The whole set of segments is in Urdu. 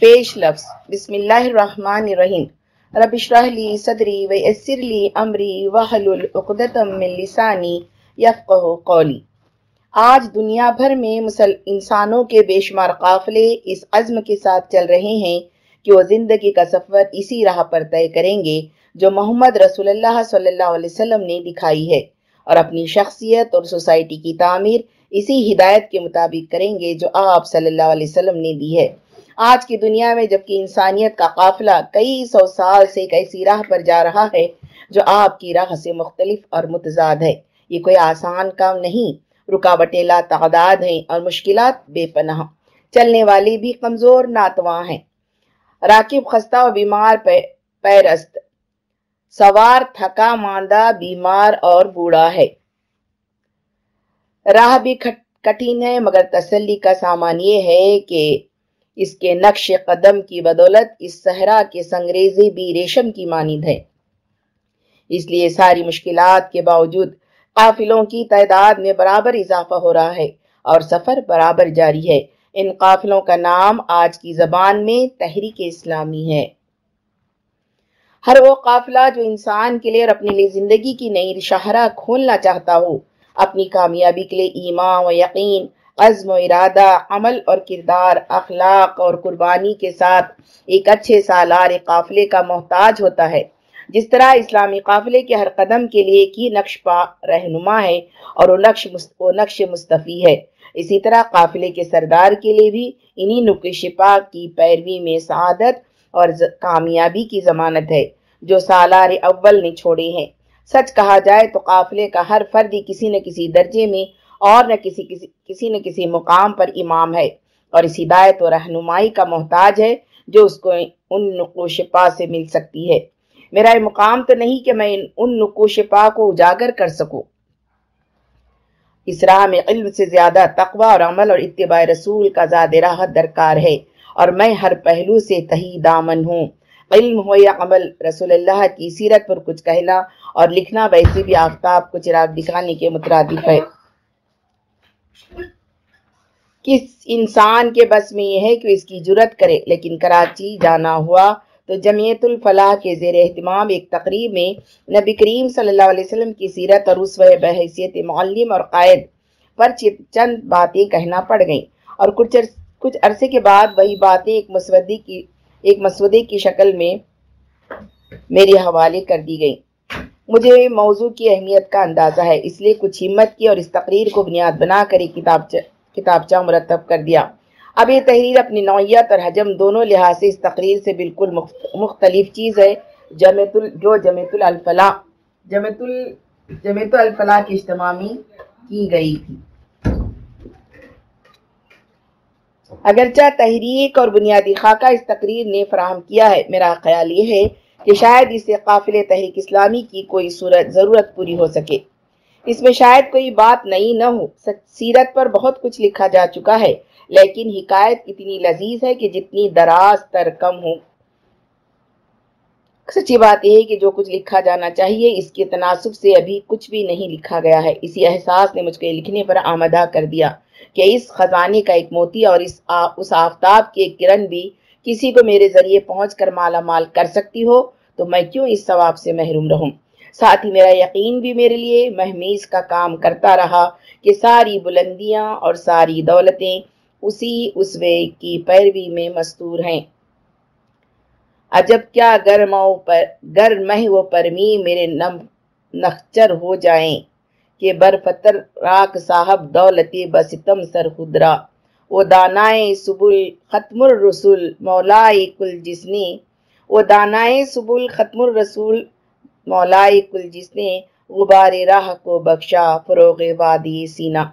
پیش لفظ۔ بسم اللہ الرحمن الرحیم۔ رب اشرح لی صدری ویسر لی امری وحلل عقدۃ من لسانی یفقہ قولی۔ آج دنیا بھر میں مسل، انسانوں کے بے شمار قافلے اس عزم کے ساتھ چل رہے ہیں کہ وہ زندگی کا سفر اسی راہ پر طے کریں گے جو محمد رسول اللہ صلی اللہ علیہ وسلم نے دکھائی ہے اور اپنی شخصیت اور سوسائٹی کی تعمیر اسی ہدایت کے مطابق کریں گے جو آپ صلی اللہ علیہ وسلم نے دی ہے۔ آج کی دنیا میں جبکہ انسانیت کا قافلہ کئی سو سال سے ایک ایسی راہ پر جا رہا ہے جو آپ کی راہ سے مختلف اور متضاد ہے۔ یہ کوئی آسان کام نہیں۔ رکاوٹیں لا تعداد ہیں اور مشکلات بے پناہ۔ چلنے والی بھی کمزور ناتواں ہیں۔ راکب خستہ و بیمار پیرست۔ سوار تھکا ماندہ بیمار اور بوڑھا ہے۔ راہ بھی کٹھن ہے، مگر تسلی کا سامان یہ ہے کہ اس کے نقش قدم کی بدولت اس صحرا کے سنگریزے بھی ریشم کی مانند ہے۔ اس لیے ساری مشکلات کے باوجود قافلوں کی تعداد میں برابر اضافہ ہو رہا ہے اور سفر برابر جاری ہے۔ ان قافلوں کا نام آج کی زبان میں تحریک اسلامی ہے۔ ہر وہ قافلہ جو انسان کے لیے اور اپنے لیے زندگی کی نئی شاہراہ کھولنا چاہتا ہو، اپنی کامیابی کے لیے ایمان و یقین عزم و ارادہ، عمل اور کردار، اخلاق اور قربانی کے ساتھ ایک اچھے سالار قافلے کا محتاج ہوتا ہے۔ جس طرح اسلامی قافلے کے ہر قدم کے لیے کی نقش پا رہنما ہے اور وہ نقش وہ نقش مستفی ہے۔ اسی طرح قافلے کے سردار کے لیے بھی انہی نقش پا کی پیروی میں سعادت اور کامیابی کی ضمانت ہے جو سالار اول نے چھوڑے ہیں سچ کہا جائے تو قافلے کا ہر فردی کسی نہ کسی درجے میں اور نہ کسی کسی کسی نہ کسی مقام پر امام ہے۔ اور اس ہدایت و رہنمائی کا محتاج ہے جو اس کو ان نقوش پا سے مل سکتی ہے۔ میرا یہ مقام تو نہیں کہ میں ان نقوش پا کو اجاگر کر سکوں۔ اس راہ میں علم سے زیادہ تقوی اور عمل اور اتباع رسول کا زیادہ راحت درکار ہے۔ اور میں ہر پہلو سے تہی دامن ہوں۔ علم ہو یا عمل، رسول اللہ کی سیرت پر کچھ کہنا اور لکھنا ویسے بھی آفتاب کو چراغ دکھانے کے مترادف ہے۔ کس انسان کے بس میں یہ ہے کہ اس کی جرت کرے، لیکن کراچی جانا ہوا تو جمعیت الفلاح کے زیر اہتمام ایک تقریب میں نبی کریم صلی اللہ علیہ وسلم کی سیرت اور اس بحیثیت معلم اور قائد پر چند باتیں کہنا پڑ گئیں۔ اور کچھ کچھ عرصے کے بعد وہی باتیں ایک مسودی کی، ایک مسودے کی شکل میں میرے حوالے کر دی گئی مجھے موضوع کی اہمیت کا اندازہ ہے، اس لیے کچھ ہمت کی اور اس تقریر کو بنیاد بنا کر ایک کتابچہ مرتب کر دیا۔ اب یہ تحریر اپنی نوعیت اور حجم دونوں لحاظ سے اس تقریر سے بالکل مختلف چیز ہے۔ جمعت ال، جو جمعت الفلاح جمعت ال جمعت الفلاح کی اجتماع کی گئی تھی۔ اگرچہ تحریک اور بنیادی خاکہ اس تقریر نے فراہم کیا ہے، میرا خیال یہ ہے کہ شاید اسے قافل تحریک اسلامی کی کوئی صورت ضرورت پوری ہو سکے۔ اس میں شاید کوئی بات نئی نہ ہو۔ سیرت پر بہت کچھ لکھا جا چکا ہے، لیکن حکایت اتنی لذیذ ہے کہ جتنی دراز تر کم ہو۔ سچی بات یہ ہے کہ جو کچھ لکھا جانا چاہیے، اس کے تناسب سے ابھی کچھ بھی نہیں لکھا گیا ہے۔ اسی احساس نے مجھ کے لکھنے پر آمدہ کر دیا کہ اس خزانے کا ایک موتی اور اس اس آفتاب کی ایک کرن بھی کسی کو میرے ذریعے پہنچ کر مالا مال کر سکتی ہو تو میں کیوں اس ثواب سے محروم رہوں؟ ساتھ ہی میرا یقین بھی میرے لیے محمیز کا کام کرتا رہا کہ ساری بلندیاں اور ساری دولتیں اسی اسوے کی پیروی میں مستور ہیں۔ عجب کیا گرمو پر گرمہ و پرمی میرے نم نخچر ہو جائیں کہ برفتر راک صاحب دولتی بستم سر خدرا۔ وہ دانائے سبل ختم الرسول مولائے کل جسنی وہ دانائے سبل ختم الرسول مولائے کل جسنے غبار راہ کو بخشا فروغ وادی سینا۔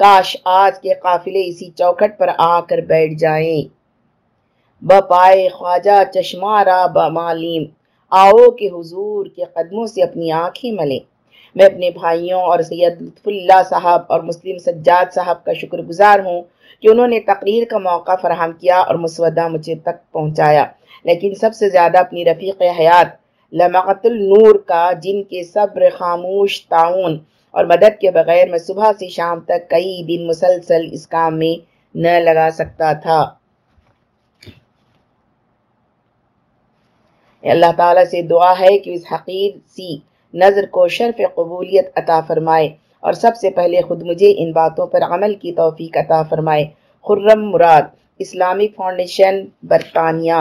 کاش آج کے قافلے اسی چوکھٹ پر آ کر بیٹھ جائیں۔ بپائے خواجہ چشمہ را بمالیم آؤ کہ حضور کے قدموں سے اپنی آنکھیں ملیں۔ میں اپنے بھائیوں اور سید لطف اللہ صاحب اور مسلم سجاد صاحب کا شکر گزار ہوں کہ انہوں نے تقریر کا موقع فراہم کیا اور مسودہ مجھے تک پہنچایا۔ لیکن سب سے زیادہ اپنی رفیق حیات لمعت النور کا، جن کے صبر خاموش تعاون اور مدد کے بغیر میں صبح سے شام تک کئی دن مسلسل اس کام میں نہ لگا سکتا تھا۔ اللہ تعالیٰ سے دعا ہے کہ اس حقیر سی نظر کو شرف قبولیت عطا فرمائے اور سب سے پہلے خود مجھے ان باتوں پر عمل کی توفیق عطا فرمائے۔ خرم مراد، اسلامک فاؤنڈیشن برطانیہ۔